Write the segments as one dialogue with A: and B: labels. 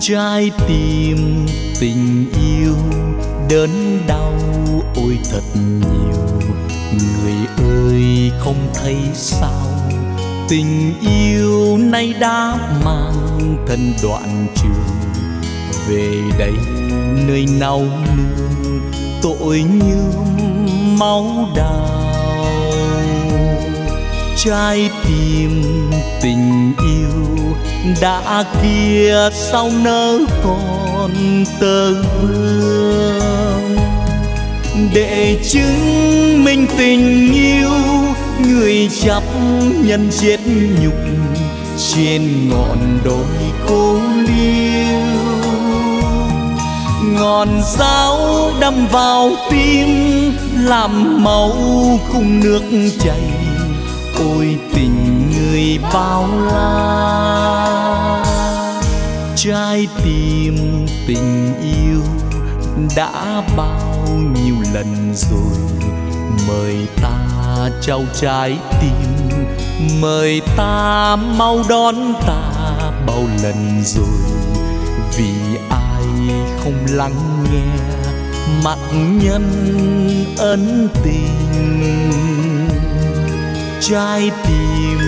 A: trái tim tình yêu đớn đau, ôi thật nhiều. Người ơi, không thấy sao, tình yêu nay đã mang thân đoạn trường. Về đây nơi nao nương, tội như máu đào trái tim tình yêu đã kia sau nỡ còn tơ vương. Để chứng minh tình yêu, người chấp nhân giết nhục trên ngọn đồi cô liêu. Ngọn giáo đâm vào tim, làm máu cùng nước chảy, ôi tình người bao la trái tim tình yêu đã bao nhiêu lần rồi? Mời ta trao trái tim, mời ta mau đón ta bao lần rồi? Vì ai không lắng nghe mặc nhân ân tình? Trái tim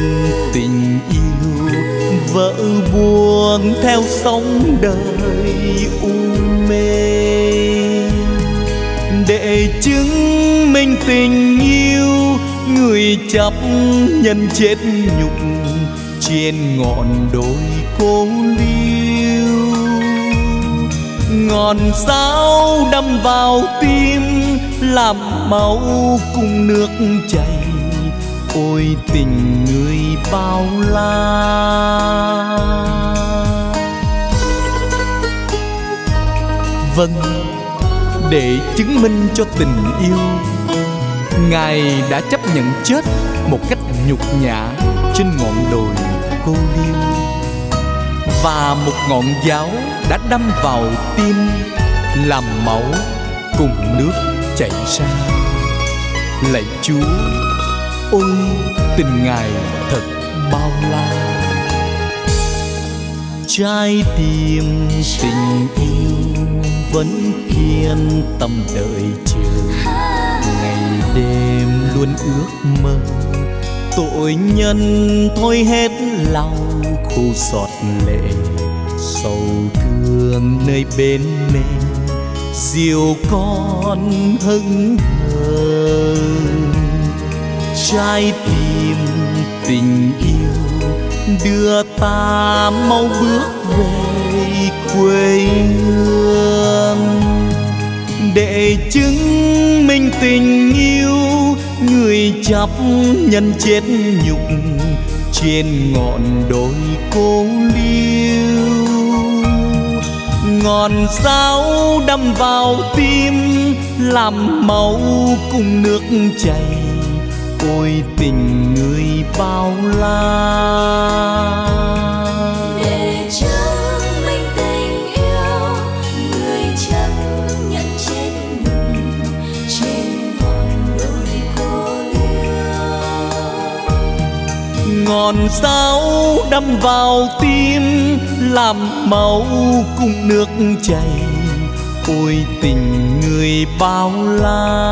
A: tình yêu vỡ buồn theo sóng đời u mê. Để chứng minh tình yêu, người chấp nhân chết nhục trên ngọn đồi cô liêu. Ngọn sao đâm vào tim, làm máu cùng nước chảy ôi tình người bao la. Vâng để chứng minh cho tình yêu, ngài đã chấp nhận chết một cách nhục nhã trên ngọn đồi cô liêu và một ngọn giáo đã đâm vào tim, làm máu cùng nước chảy ra. Lạy chúa ôi, tình ngài thật bao la. Trái tim tình yêu vẫn kiên tâm đợi chờ. Ngày đêm luôn ước mơ. Tội nhân thôi hết lòng khô giọt lệ. Sầu thương nơi bên mình diều con hững hờ trái tim tình yêu đưa ta mau bước về quê hương. Để chứng minh tình yêu, người chấp nhân chết nhục trên ngọn đồi cô liêu. Ngọn giáo đâm vào tim, làm máu cùng nước chảy ôi tình người bao la.
B: Để chứng minh tình yêu người chấp nhận chết nhục trên ngọn đồi cô liêu
A: ngọn giáo đâm vào tim làm máu cùng nước chảy ôi tình người bao la